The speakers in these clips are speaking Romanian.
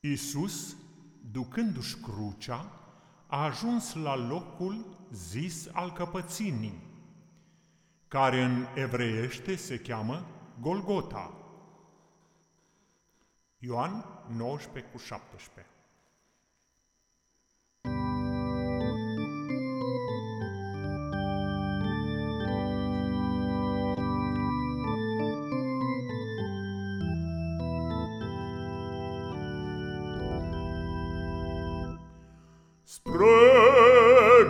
Isus, ducându-și crucea, a ajuns la locul zis al căpăținii, care în evreiește se cheamă Golgota. Ioan 19 cu 17 Spre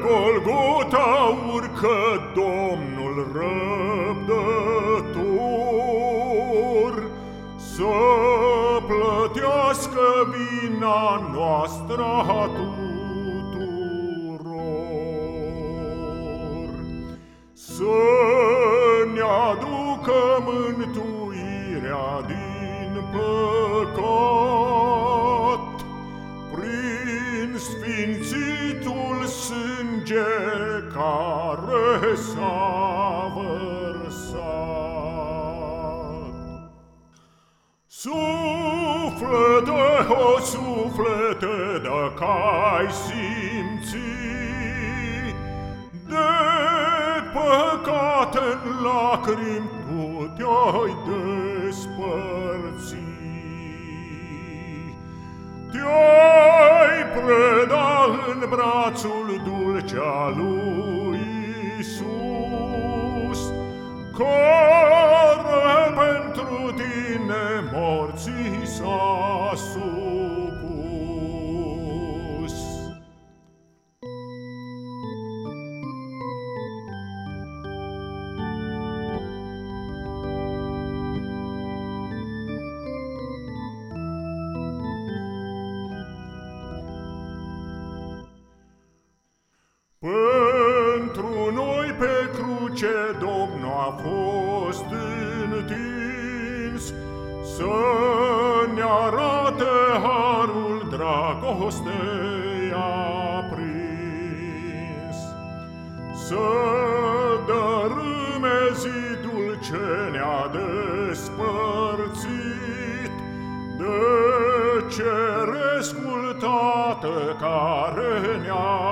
Golgota urcă Domnul răbdător Să plătească vina noastră a tuturor. Să ne aducă mântuirea din păcat care s-a vărsat. Suflete, o suflete, dacă ai simți de păcate în lacrimi tu te-ai despărți. Te-ai preda în brațul dulce al lui Isus, care pe cruce Domnul a fost întins Să ne arate harul dragostei aprins. Să dărâme zidul ce ne-a despărțit De cerescul Tată care ne-a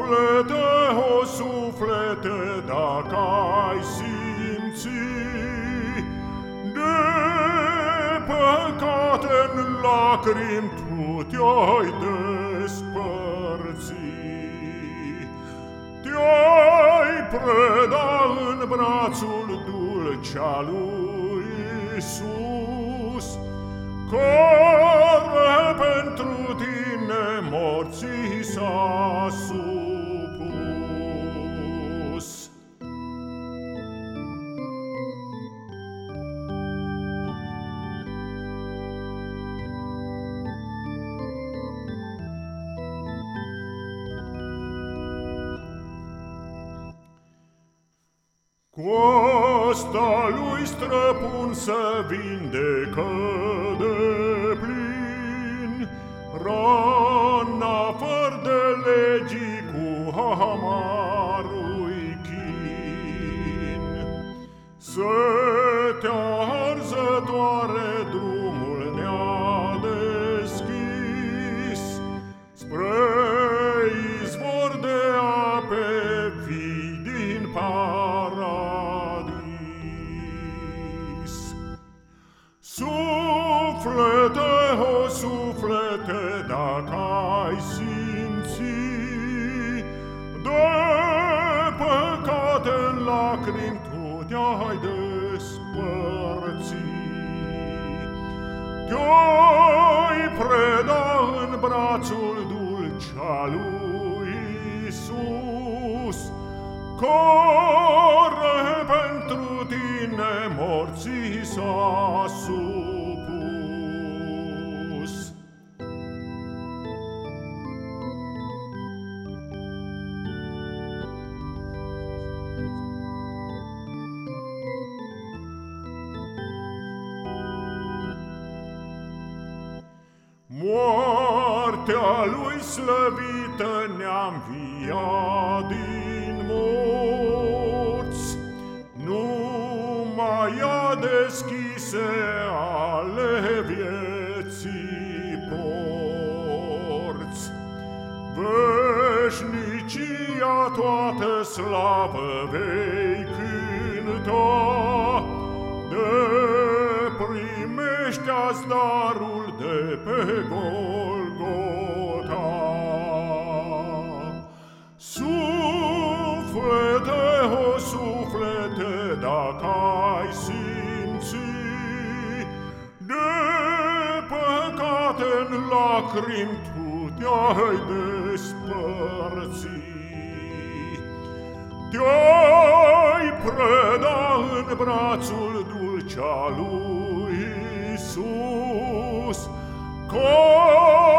Suflete, o suflete, dacă ai simți De păcate în lacrimi tu te-ai despărți Te-ai preda în brațul dulce al lui Iisus Care pentru tine morții s-a supus. Costa lui străpun să vindecă de Suflete, o suflete, dacă ai simți De păcate în lacrimi tu te-ai despărți Te-ai preda în brațul dulce al lui Iisus Care pentru tine morții s-a supus. Moartea lui slăvită ne-a înviat din morți, Nu mai deschise ale vieții porți. Veșnicia toată slavă vei cânta, De primește darul de pe Golgota. Dacă ai simți De păcate în lacrimi tu te-ai despărți. Te-ai preda în brațul dulce al lui Iisus, care